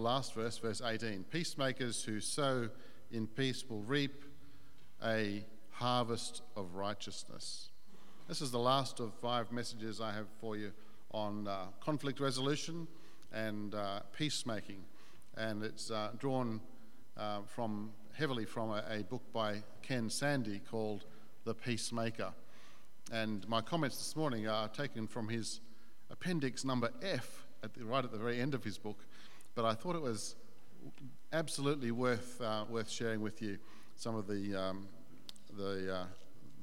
Last verse, verse 18 Peacemakers who sow in peace will reap a harvest of righteousness. This is the last of five messages I have for you on uh, conflict resolution and uh, peacemaking. And it's uh, drawn uh, from heavily from a, a, book by Ken Sande called The Peacemaker. And my comments this morning are taken from his appendix number F, at the, right at the very end of his book. But I thought it was absolutely worth, uh, worth sharing with you some of the, um, the, uh,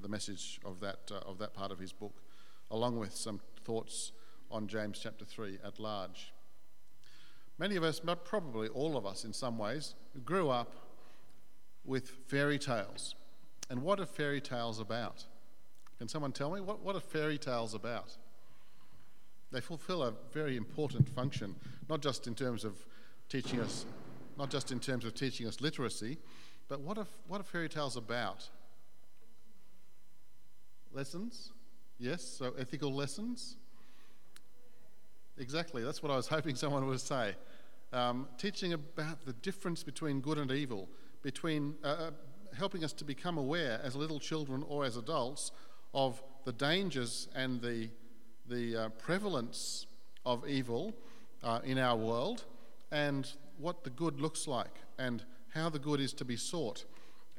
the message of that, uh, of that part of his book, along with some thoughts on James chapter 3 at large. Many of us, but probably all of us in some ways, grew up with fairy tales. And what are fairy tales about? Can someone tell me? What, what are fairy tales about? They fulfill a very important function, not just in terms of teaching us, not just in terms of teaching us literacy, but what are, what are fairy tales about? Lessons? Yes, so ethical lessons? Exactly, that's what I was hoping someone would say. Um, teaching about the difference between good and evil, between uh, uh, helping us to become aware as little children or as adults of the dangers and the, the uh, prevalence of evil uh, in our world and what the good looks like and how the good is to be sought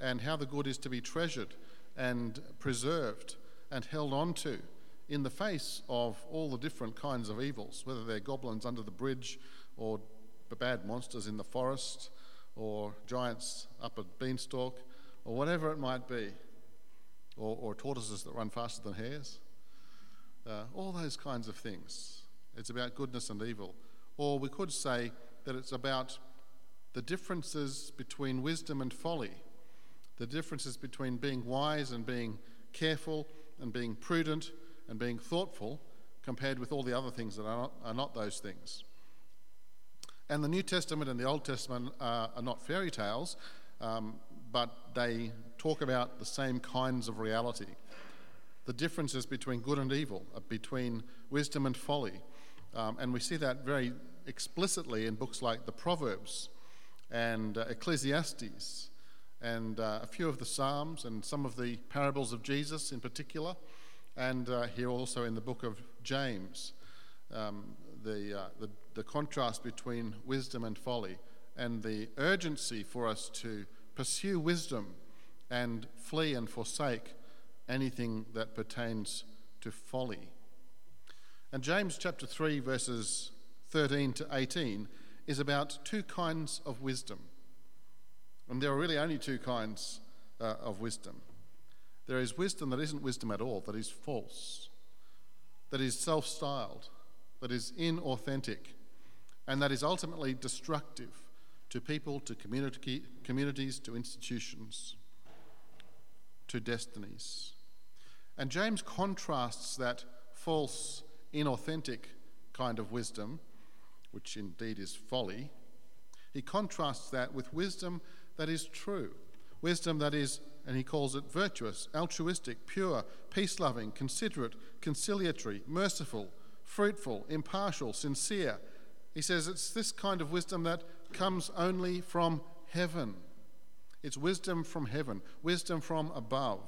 and how the good is to be treasured and preserved and held on to in the face of all the different kinds of evils, whether they're goblins under the bridge or bad monsters in the forest or giants up a beanstalk or whatever it might be, or, or tortoises that run faster than hares. Uh, all those kinds of things. It's about goodness and evil. Or we could say that it's about the differences between wisdom and folly, the differences between being wise and being careful and being prudent and being thoughtful compared with all the other things that are not, are not those things. And the New Testament and the Old Testament are, are not fairy tales, um, but they talk about the same kinds of reality. The differences between good and evil, uh, between wisdom and folly. Um, and we see that very explicitly in books like the Proverbs and uh, Ecclesiastes and uh, a few of the Psalms and some of the parables of Jesus in particular and uh, here also in the book of James, um, the, uh, the, the contrast between wisdom and folly, and the urgency for us to pursue wisdom and flee and forsake anything that pertains to folly. And James chapter 3, verses 13 to 18, is about two kinds of wisdom. And there are really only two kinds uh, of wisdom. There is wisdom that isn't wisdom at all, that is false, that is self styled, that is inauthentic, and that is ultimately destructive to people, to communities, to institutions, to destinies. And James contrasts that false, inauthentic kind of wisdom, which indeed is folly, he contrasts that with wisdom that is true, wisdom that is and he calls it virtuous, altruistic, pure, peace loving, considerate, conciliatory, merciful, fruitful, impartial, sincere. He says it's this kind of wisdom that comes only from heaven. It's wisdom from heaven, wisdom from above.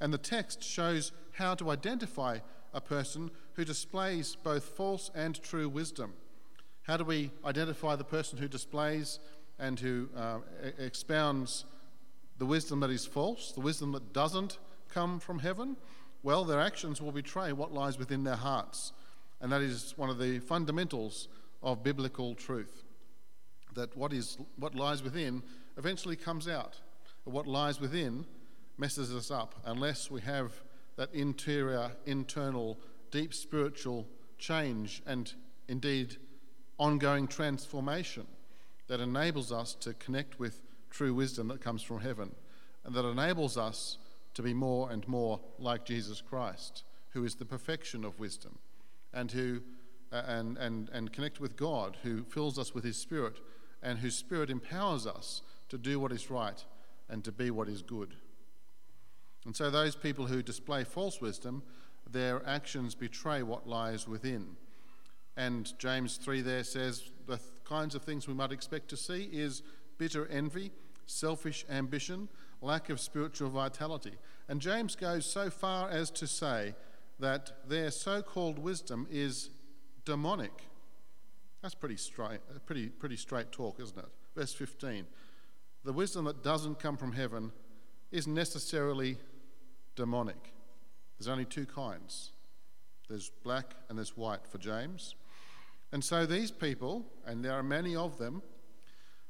And the text shows how to identify a person who displays both false and true wisdom. How do we identify the person who displays and who uh, expounds the wisdom that is false, the wisdom that doesn't come from heaven, well, their actions will betray what lies within their hearts. And that is one of the fundamentals of biblical truth. That what, is, what lies within eventually comes out. What lies within messes us up unless we have that interior, internal, deep spiritual change and indeed ongoing transformation that enables us to connect with true wisdom that comes from heaven and that enables us to be more and more like Jesus Christ, who is the perfection of wisdom and who uh, and, and, and connect with God, who fills us with his spirit and whose spirit empowers us to do what is right and to be what is good. And so, those people who display false wisdom, their actions betray what lies within. And James 3 there says the th- kinds of things we might expect to see is bitter envy, selfish ambition, lack of spiritual vitality. And James goes so far as to say that their so called wisdom is demonic. That's pretty straight, pretty, pretty straight talk, isn't it? Verse 15. The wisdom that doesn't come from heaven is necessarily demonic. There's only two kinds there's black and there's white for James. And so these people, and there are many of them,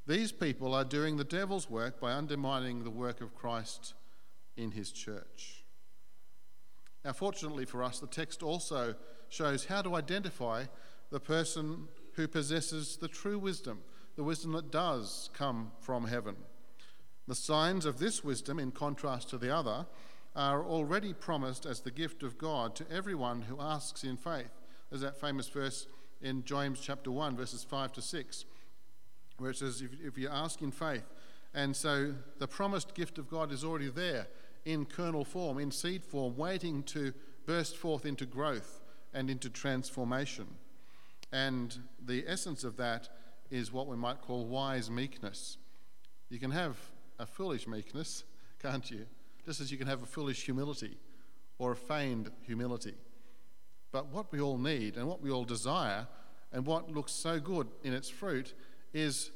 these people are doing the devil's work by undermining the work of Christ in his church. Now, fortunately for us, the text also shows how to identify the person who possesses the true wisdom, the wisdom that does come from heaven. The signs of this wisdom, in contrast to the other, are already promised as the gift of God to everyone who asks in faith. There's that famous verse in James chapter 1, verses 5 to 6, where it says, If, if you ask in faith, and so the promised gift of God is already there in kernel form, in seed form, waiting to burst forth into growth and into transformation. And the essence of that is what we might call wise meekness. You can have a foolish meekness, can't you? Just as you can have a foolish humility or a feigned humility. But what we all need and what we all desire and what looks so good in its fruit is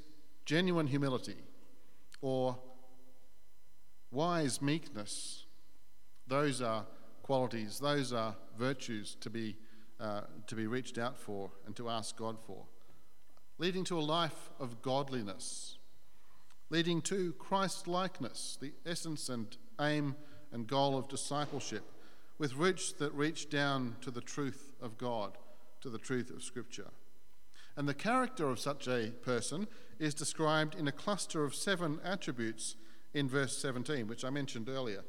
genuine humility or wise meekness. Those are qualities, those are virtues to be, uh, to be reached out for and to ask God for, leading to a life of godliness, leading to Christ likeness, the essence and aim and goal of discipleship, with roots that reach down to the truth of God, to the truth of Scripture. And the character of such a person is described in a cluster of seven attributes in verse 17, which I mentioned earlier,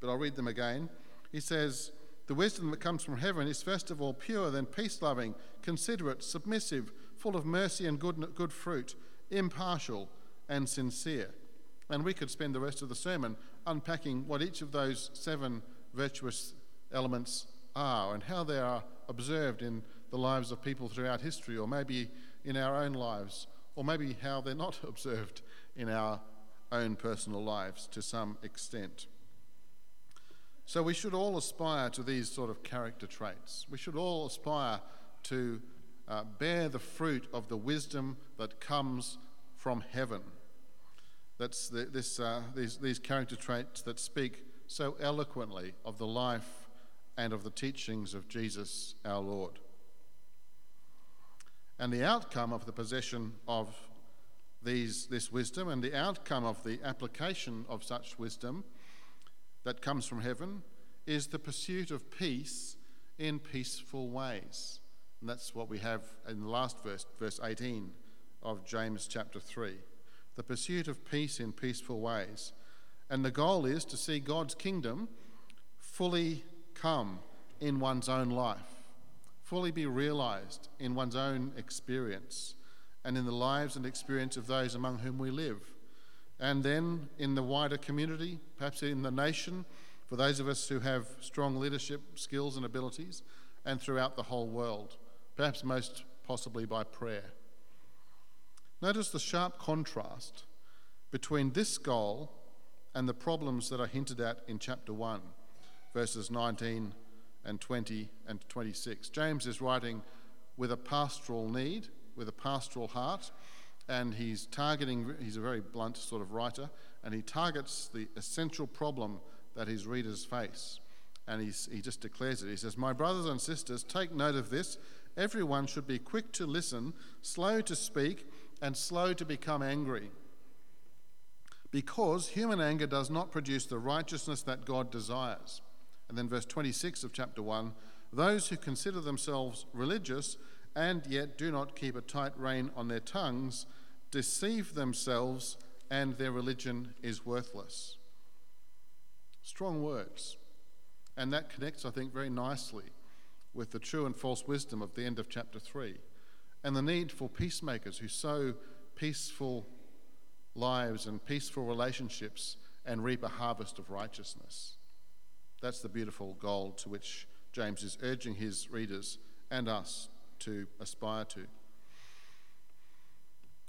but I'll read them again. He says, The wisdom that comes from heaven is first of all pure, then peace loving, considerate, submissive, full of mercy and good, good fruit, impartial, and sincere. And we could spend the rest of the sermon unpacking what each of those seven virtuous elements are and how they are observed in the lives of people throughout history, or maybe in our own lives, or maybe how they're not observed in our own personal lives to some extent. So we should all aspire to these sort of character traits. We should all aspire to uh, bear the fruit of the wisdom that comes from heaven. That's the, this, uh, these, these character traits that speak so eloquently of the life and of the teachings of Jesus our Lord. And the outcome of the possession of these, this wisdom and the outcome of the application of such wisdom that comes from heaven is the pursuit of peace in peaceful ways. And that's what we have in the last verse, verse 18 of James chapter 3. The pursuit of peace in peaceful ways. And the goal is to see God's kingdom fully come in one's own life, fully be realized in one's own experience and in the lives and experience of those among whom we live. And then in the wider community, perhaps in the nation, for those of us who have strong leadership skills and abilities, and throughout the whole world, perhaps most possibly by prayer. Notice the sharp contrast between this goal and the problems that are hinted at in chapter 1, verses 19 and 20 and 26. James is writing with a pastoral need with a pastoral heart, and he's targeting, he's a very blunt sort of writer, and he targets the essential problem that his readers face. And he's, he just declares it. He says, My brothers and sisters, take note of this. Everyone should be quick to listen, slow to speak, and slow to become angry. Because human anger does not produce the righteousness that God desires. And then, verse 26 of chapter 1 those who consider themselves religious and yet do not keep a tight rein on their tongues, deceive themselves, and their religion is worthless. Strong words. And that connects, I think, very nicely with the true and false wisdom of the end of chapter 3 and the need for peacemakers who sow peaceful lives and peaceful relationships and reap a harvest of righteousness. That's the beautiful goal to which James is urging his readers and us to aspire to.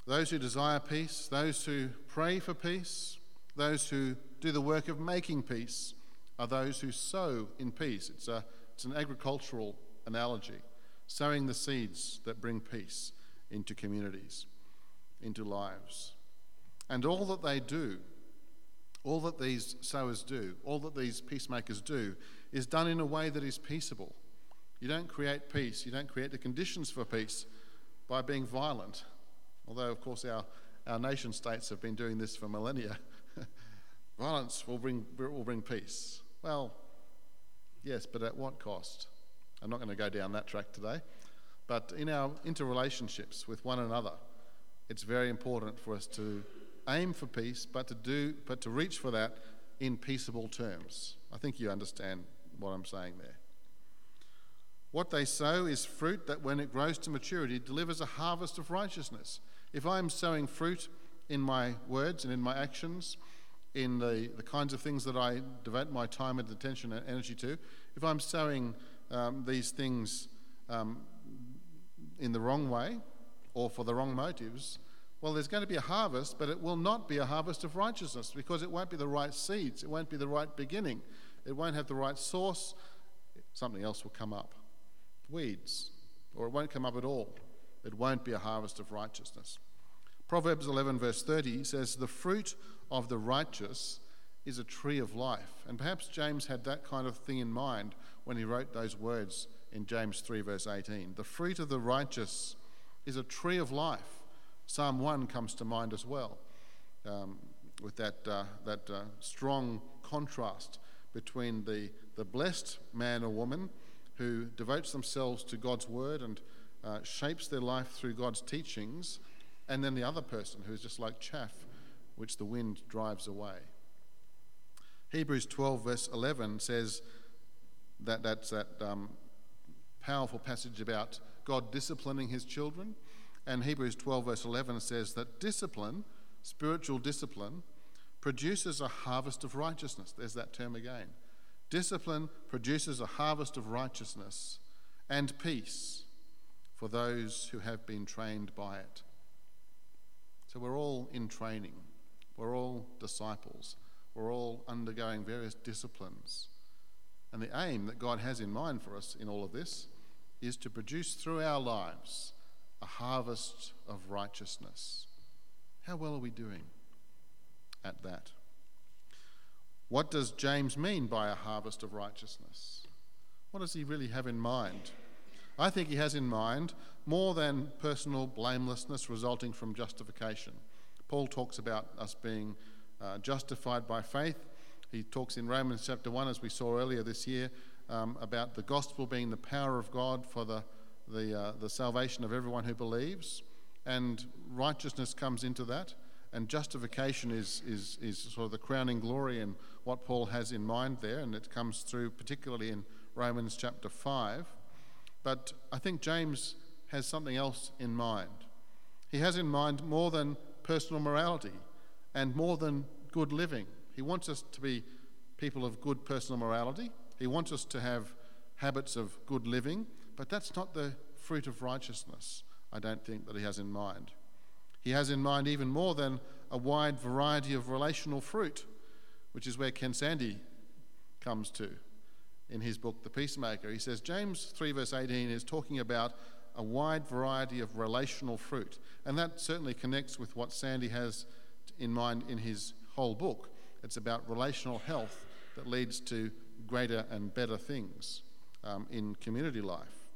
Those who desire peace, those who pray for peace, those who do the work of making peace are those who sow in peace. It's, a, it's an agricultural analogy, sowing the seeds that bring peace into communities, into lives. And all that they do, all that these sowers do, all that these peacemakers do, is done in a way that is peaceable. You don't create peace, you don't create the conditions for peace by being violent. Although, of course, our, our nation states have been doing this for millennia. Violence will bring, will bring peace. Well, yes, but at what cost? I'm not going to go down that track today. But in our interrelationships with one another, it's very important for us to aim for peace, but to do, but to reach for that in peaceable terms. I think you understand what I'm saying there. What they sow is fruit that, when it grows to maturity, delivers a harvest of righteousness. If I'm sowing fruit in my words and in my actions, in the, the kinds of things that I devote my time and attention and energy to, if I'm sowing um, these things um, in the wrong way or for the wrong motives, well, there's going to be a harvest, but it will not be a harvest of righteousness because it won't be the right seeds. It won't be the right beginning. It won't have the right source. Something else will come up weeds, or it won't come up at all. It won't be a harvest of righteousness. Proverbs 11, verse 30 says, The fruit of the righteous is a tree of life. And perhaps James had that kind of thing in mind when he wrote those words in James 3, verse 18. The fruit of the righteous is a tree of life. Psalm 1 comes to mind as well, um, with that, uh, that uh, strong contrast between the, the blessed man or woman who devotes themselves to God's word and uh, shapes their life through God's teachings, and then the other person who is just like chaff which the wind drives away. Hebrews 12, verse 11 says that that's that um, powerful passage about God disciplining his children. And Hebrews 12, verse 11 says that discipline, spiritual discipline, produces a harvest of righteousness. There's that term again. Discipline produces a harvest of righteousness and peace for those who have been trained by it. So we're all in training, we're all disciples, we're all undergoing various disciplines. And the aim that God has in mind for us in all of this is to produce through our lives a harvest of righteousness. How well are we doing at that? What does James mean by a harvest of righteousness? What does he really have in mind? I think he has in mind more than personal blamelessness resulting from justification. Paul talks about us being uh, justified by faith. He talks in Romans chapter 1, as we saw earlier this year, um, about the gospel being the power of God for the, the, uh, the salvation of everyone who believes. And righteousness comes into that. And justification is, is, is sort of the crowning glory in what Paul has in mind there, and it comes through particularly in Romans chapter 5. But I think James has something else in mind. He has in mind more than personal morality and more than good living. He wants us to be people of good personal morality. He wants us to have habits of good living, but that's not the fruit of righteousness, I don't think, that he has in mind. He has in mind even more than a wide variety of relational fruit, which is where Ken Sande comes to in his book, The Peacemaker. He says James 3, verse 18 is talking about a wide variety of relational fruit. And that certainly connects with what Sande has in mind in his whole book. It's about relational health that leads to greater and better things um, in community life.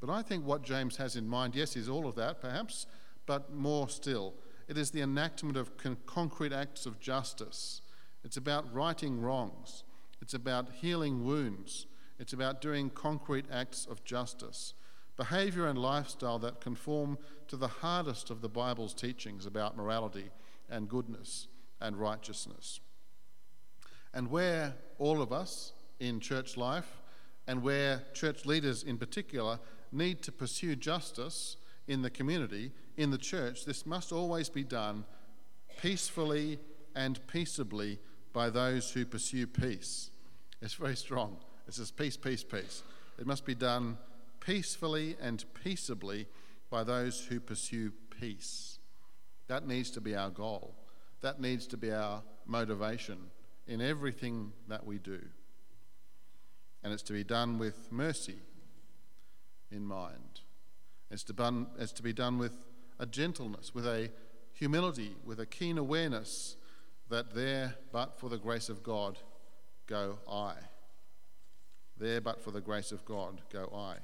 But I think what James has in mind, yes, is all of that, perhaps, but more still. It is the enactment of con- concrete acts of justice. It's about righting wrongs. It's about healing wounds. It's about doing concrete acts of justice. Behaviour and lifestyle that conform to the hardest of the Bible's teachings about morality and goodness and righteousness. And where all of us in church life, and where church leaders in particular, need to pursue justice in the community, in the church, this must always be done peacefully and peaceably by those who pursue peace. It's very strong. It says peace, peace, peace. It must be done peacefully and peaceably by those who pursue peace. That needs to be our goal. That needs to be our motivation in everything that we do. And it's to be done with mercy in mind. It's to, bun, it's to be done with a gentleness, with a humility, with a keen awareness that there, but for the grace of God, go I. There, but for the grace of God, go I.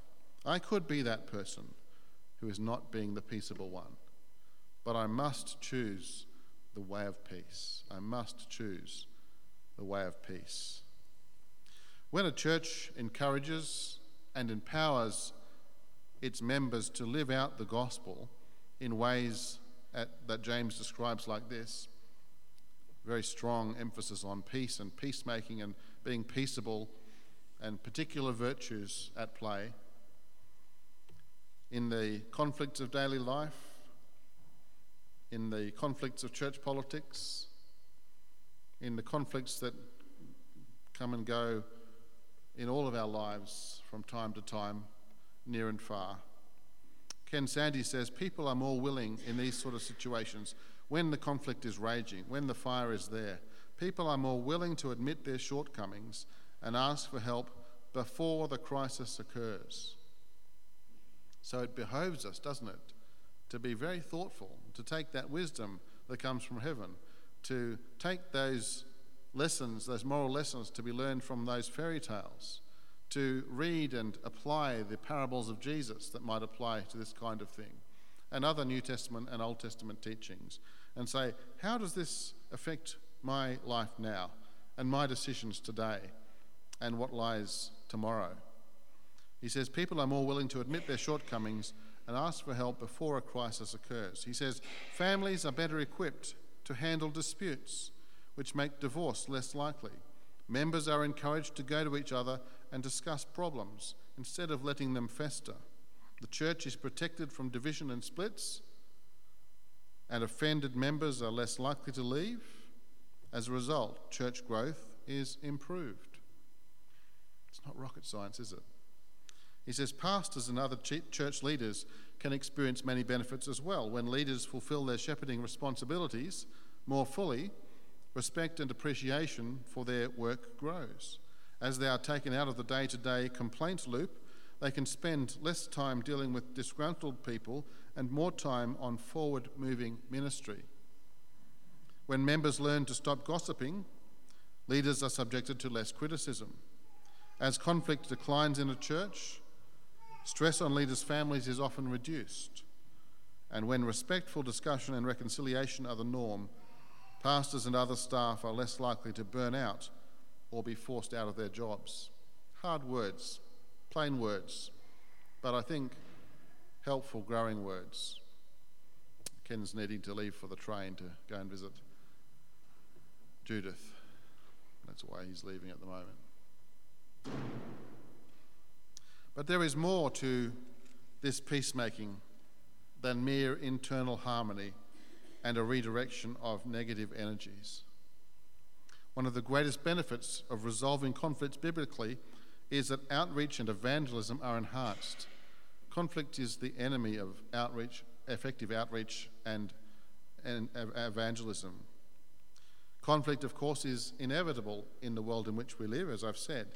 I could be that person who is not being the peaceable one, but I must choose the way of peace. I must choose the way of peace. When a church encourages and empowers its members to live out the gospel in ways at, that James describes like this, very strong emphasis on peace and peacemaking and being peaceable and particular virtues at play in the conflicts of daily life, in the conflicts of church politics, in the conflicts that come and go in all of our lives from time to time, near and far. Ken Sande says people are more willing in these sort of situations when the conflict is raging, when the fire is there. People are more willing to admit their shortcomings and ask for help before the crisis occurs. So it behoves us, doesn't it, to be very thoughtful, to take that wisdom that comes from heaven, to take those lessons, those moral lessons to be learned from those fairy tales, to read and apply the parables of Jesus that might apply to this kind of thing, and other New Testament and Old Testament teachings, and say, how does this affect my life now and my decisions today and what lies tomorrow? He says people are more willing to admit their shortcomings and ask for help before a crisis occurs. He says families are better equipped to handle disputes, which make divorce less likely. Members are encouraged to go to each other and discuss problems instead of letting them fester. The church is protected from division and splits, and offended members are less likely to leave. As a result, church growth is improved. It's not rocket science, is it? He says pastors and other church leaders can experience many benefits as well. When leaders fulfill their shepherding responsibilities more fully, respect and appreciation for their work grows. As they are taken out of the day to day complaints loop, they can spend less time dealing with disgruntled people and more time on forward moving ministry. When members learn to stop gossiping, leaders are subjected to less criticism. As conflict declines in a church, Stress on leaders' families is often reduced. And when respectful discussion and reconciliation are the norm, pastors and other staff are less likely to burn out or be forced out of their jobs. Hard words, plain words, but I think helpful, growing words. Ken's needing to leave for the train to go and visit Judith. That's why he's leaving at the moment. But there is more to this peacemaking than mere internal harmony and a redirection of negative energies. One of the greatest benefits of resolving conflicts biblically is that outreach and evangelism are enhanced. Conflict is the enemy of outreach, effective outreach, and, and evangelism. Conflict, of course, is inevitable in the world in which we live, as I've said.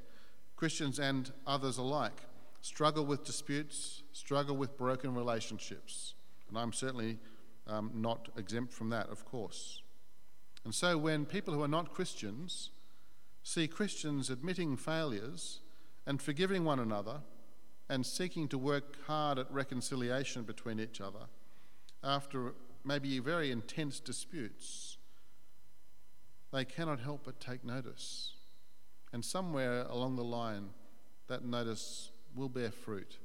Christians and others alike struggle with disputes, struggle with broken relationships. And I'm certainly um, not exempt from that, of course. And so when people who are not Christians see Christians admitting failures and forgiving one another and seeking to work hard at reconciliation between each other after maybe very intense disputes, they cannot help but take notice. And somewhere along the line, that notice will bear fruit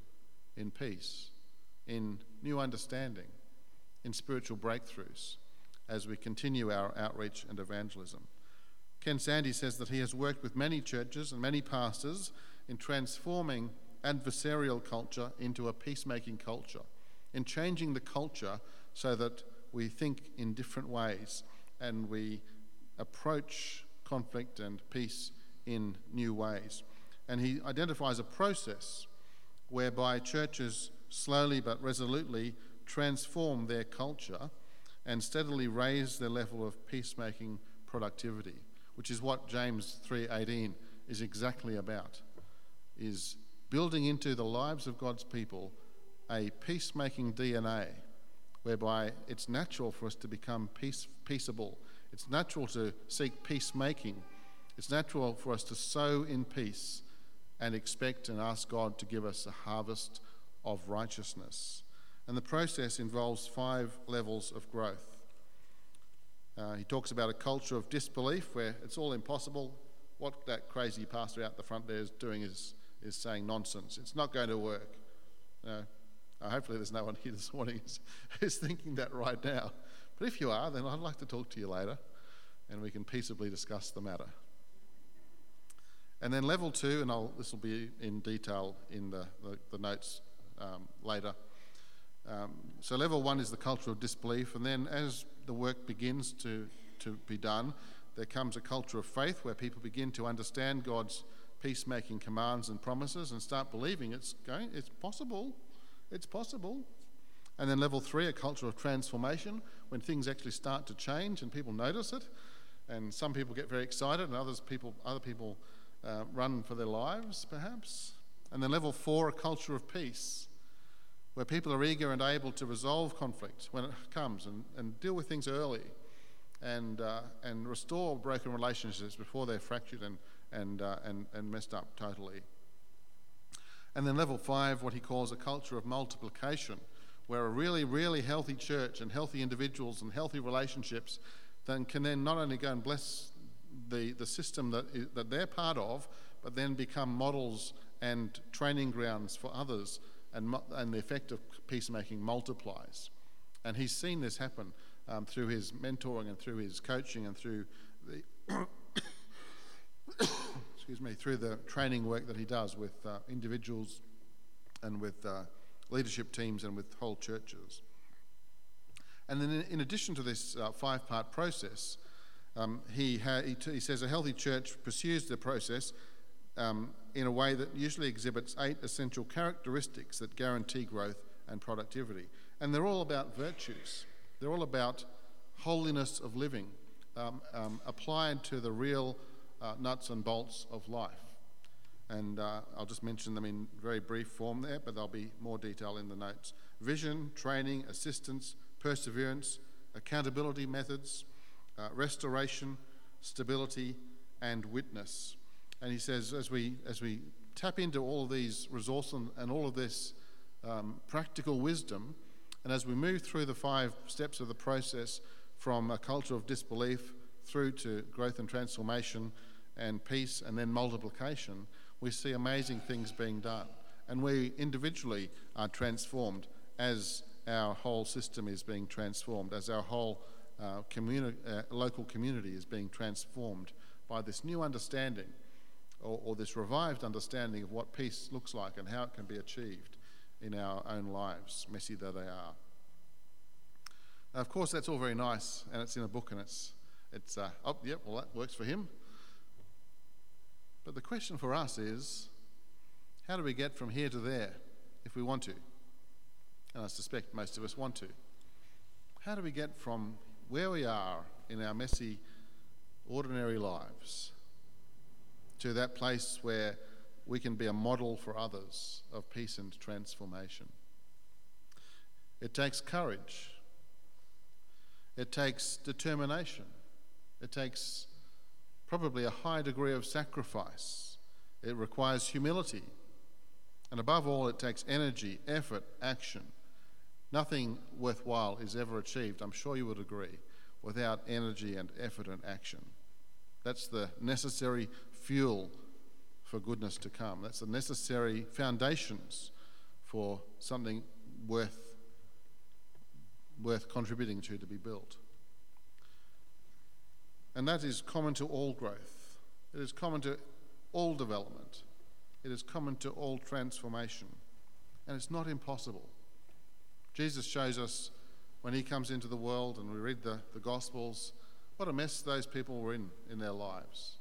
in peace, in new understanding, in spiritual breakthroughs as we continue our outreach and evangelism. Ken Sande says that he has worked with many churches and many pastors in transforming adversarial culture into a peacemaking culture, in changing the culture so that we think in different ways and we approach conflict and peace in new ways and he identifies a process whereby churches slowly but resolutely transform their culture and steadily raise their level of peacemaking productivity, which is what James 3:18 is exactly about. Is building into the lives of God's people a peacemaking DNA whereby it's natural for us to become peace, peaceable. It's natural to seek peacemaking. It's natural for us to sow in peace and expect and ask God to give us a harvest of righteousness. And the process involves five levels of growth. Uh, he talks about a culture of disbelief where it's all impossible. What that crazy pastor out the front there is doing is, is saying nonsense. It's not going to work. You know, uh, hopefully, there's no one here this morning who's, who's thinking that right now. But if you are, then I'd like to talk to you later and we can peaceably discuss the matter. And then level two, and I'll, this will be in detail in the, the, the notes um, later. Um, so, level one is the culture of disbelief, and then as the work begins to, to be done, there comes a culture of faith where people begin to understand God's peacemaking commands and promises and start believing it's going, it's possible, it's possible. And then level three, a culture of transformation, when things actually start to change and people notice it, and some people get very excited, and others people, other people uh, run for their lives, perhaps. And then level four, a culture of peace, where people are eager and able to resolve conflict when it comes and, and deal with things early and, uh, and restore broken relationships before they're fractured and, and, uh, and, and messed up totally. And then level five, what he calls a culture of multiplication, where a really, really healthy church and healthy individuals and healthy relationships then can then not only go and bless the, the system that, that they're part of, but then become models and training grounds for others, and, and the effect of peacemaking multiplies. And he's seen this happen um, through his mentoring and through his coaching and through the excuse me through the training work that he does with uh, individuals and with uh, leadership teams and with whole churches. And then, in, in addition to this uh, five part process, um, he, ha- he, t- he, says a healthy church pursues the process um, in a way that usually exhibits eight essential characteristics that guarantee growth and productivity. And they're all about virtues, they're all about holiness of living um, um applied to the real uh, nuts and bolts of life. And uh, I'll just mention them in very brief form there, but there'll be more detail in the notes. Vision, training, assistance, perseverance, accountability methods uh, restoration, stability, and witness. And he says, as we, as we tap into all of these resources and, and all of this um, practical wisdom, and as we move through the five steps of the process from a culture of disbelief through to growth and transformation and peace and then multiplication, we see amazing things being done. And we individually are transformed as our whole system is being transformed, as our whole uh, communi- uh, local community is being transformed by this new understanding or, or, this revived understanding of what peace looks like and how it can be achieved in our own lives, messy though they are. Now, of course, that's all very nice, and it's in a book, and it's, it's uh, oh, yep, well, that works for him. But the question for us is how do we get from here to there if we want to? And I suspect most of us want to. How do we get from where we are in our messy, ordinary lives to that place where we can be a model for others of peace and transformation. It takes courage. It takes determination. It takes probably a high degree of sacrifice. It requires humility. And above all, it takes energy, effort, action. Nothing worthwhile is ever achieved, I'm sure you would agree, without energy and effort and action. That's the necessary fuel for goodness to come. That's the necessary foundations for something worth, worth contributing to to be built. And that is common to all growth. It is common to all development. It is common to all transformation. And it's not impossible. Jesus shows us when he comes into the world and we read the, the Gospels, what a mess those people were in in their lives.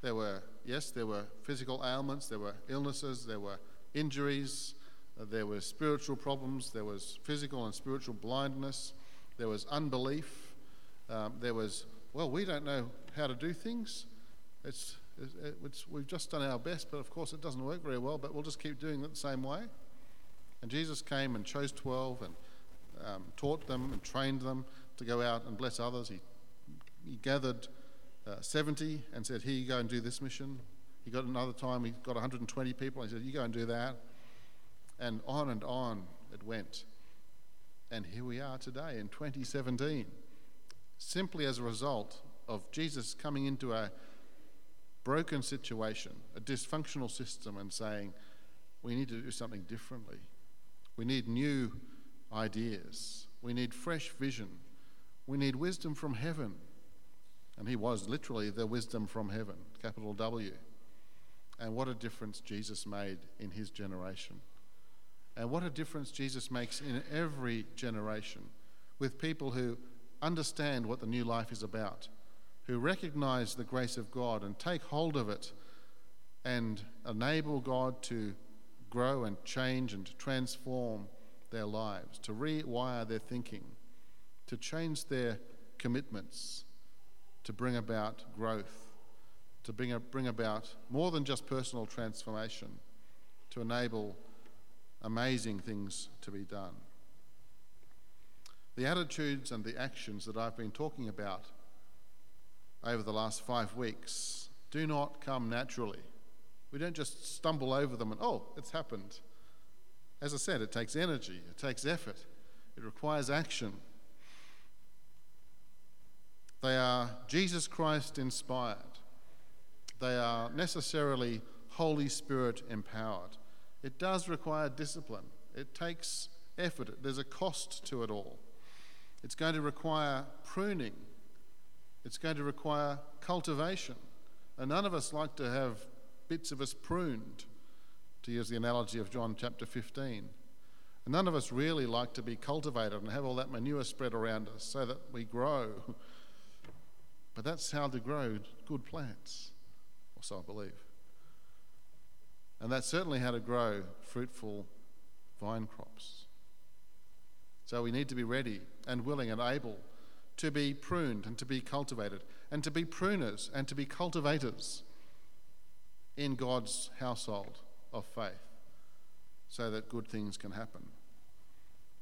There were, yes, there were physical ailments, there were illnesses, there were injuries, uh, there were spiritual problems, there was physical and spiritual blindness, there was unbelief, um, there was, well, we don't know how to do things. It's, it's, we've just done our best, but of course it doesn't work very well, but we'll just keep doing it the same way. And Jesus came and chose 12 and um, taught them and trained them to go out and bless others. He, he gathered uh, 70 and said, Here you go and do this mission. He got another time, he got 120 people and he said, You go and do that. And on and on it went. And here we are today in 2017, simply as a result of Jesus coming into a broken situation, a dysfunctional system, and saying, We need to do something differently. We need new ideas. We need fresh vision. We need wisdom from heaven. And he was literally the wisdom from heaven, capital W. And what a difference Jesus made in his generation. And what a difference Jesus makes in every generation with people who understand what the new life is about, who recognize the grace of God and take hold of it and enable God to grow and change and transform their lives, to rewire their thinking, to change their commitments, to bring about growth, to bring, bring about more than just personal transformation, to enable amazing things to be done. The attitudes and the actions that I've been talking about over the last five weeks do not come naturally. We don't just stumble over them and, oh, it's happened. As I said, it takes energy, it takes effort, it requires action. They are Jesus Christ inspired, they are necessarily Holy Spirit empowered. It does require discipline, it takes effort, there's a cost to it all. It's going to require pruning, it's going to require cultivation. And none of us like to have bits of us pruned, to use the analogy of John chapter 15. And none of us really like to be cultivated and have all that manure spread around us so that we grow. But that's how to grow good plants, or so I believe. And that's certainly how to grow fruitful vine crops. So we need to be ready and willing and able to be pruned and to be cultivated, and to be pruners and to be cultivators in God's household of faith so that good things can happen.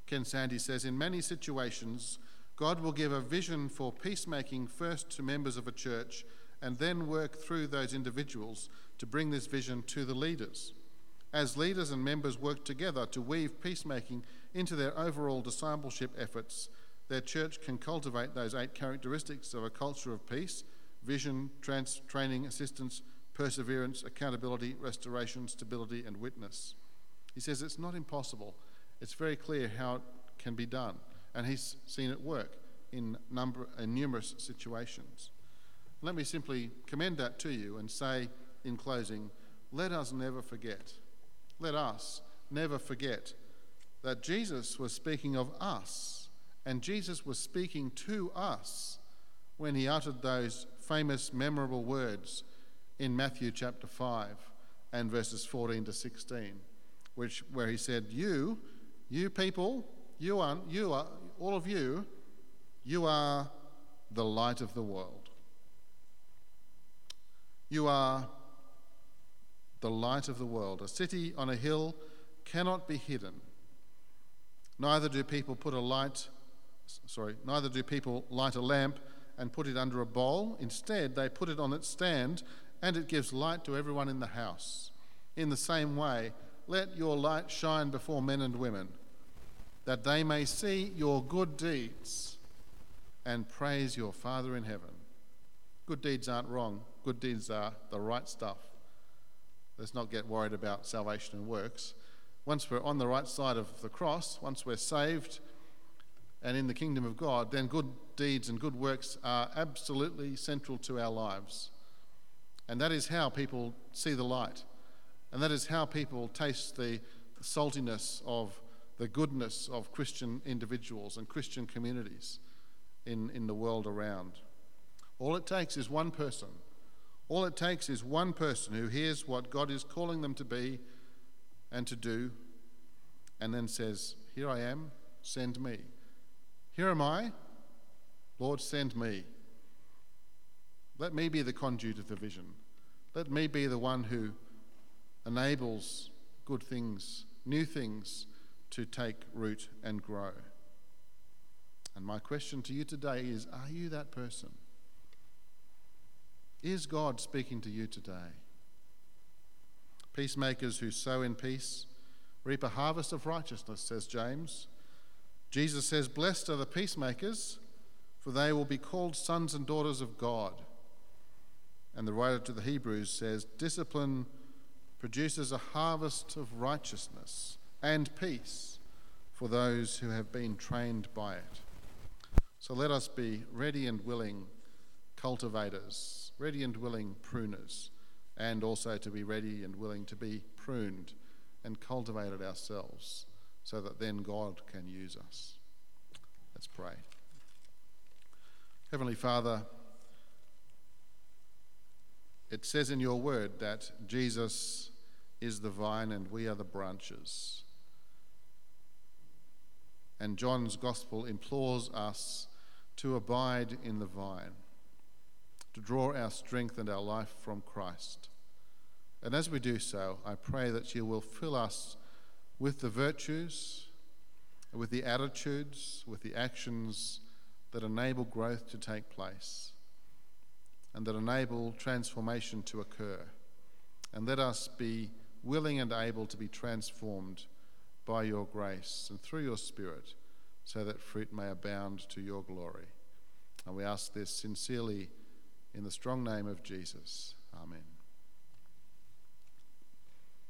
Ken Sande says In many situations, God will give a vision for peacemaking first to members of a church and then work through those individuals to bring this vision to the leaders. As leaders and members work together to weave peacemaking into their overall discipleship efforts, their church can cultivate those eight characteristics of a culture of peace vision, trans- training, assistance, perseverance, accountability, restoration, stability, and witness. He says it's not impossible. It's very clear how it can be done, and he's seen it work in, number, in numerous situations. Let me simply commend that to you and say in closing let us never forget, let us never forget that Jesus was speaking of us, and Jesus was speaking to us when he uttered those famous, memorable words in Matthew chapter 5 and verses 14 to 16, which, where he said, You, you people, you are, you are, all of you, you are the light of the world. You are the light of the world. A city on a hill cannot be hidden. Neither do people put a light, sorry, neither do people light a lamp and put it under a bowl. Instead, they put it on its stand and it gives light to everyone in the house. In the same way, let your light shine before men and women, that they may see your good deeds and praise your Father in heaven. Good deeds aren't wrong, good deeds are the right stuff. Let's not get worried about salvation and works. Once we're on the right side of the cross, once we're saved and in the kingdom of God, then good deeds and good works are absolutely central to our lives. And that is how people see the light. And that is how people taste the saltiness of the goodness of Christian individuals and Christian communities in, in the world around. All it takes is one person. All it takes is one person who hears what God is calling them to be and to do, and then says, Here I am, send me. Here am I, Lord, send me. Let me be the conduit of the vision. Let me be the one who enables good things, new things to take root and grow. And my question to you today is Are you that person? Is God speaking to you today? Peacemakers who sow in peace reap a harvest of righteousness, says James. Jesus says, Blessed are the peacemakers, for they will be called sons and daughters of God. And the writer to the Hebrews says, Discipline produces a harvest of righteousness and peace for those who have been trained by it. So let us be ready and willing cultivators, ready and willing pruners, and also to be ready and willing to be pruned and cultivated ourselves so that then God can use us. Let's pray. Heavenly Father, it says in your word that Jesus is the vine and we are the branches. And John's gospel implores us to abide in the vine, to draw our strength and our life from Christ. And as we do so, I pray that you will fill us with the virtues, with the attitudes, with the actions that enable growth to take place and that enable transformation to occur. And let us be willing and able to be transformed by your grace and through your Spirit so that fruit may abound to your glory. And we ask this sincerely in the strong name of Jesus. Amen.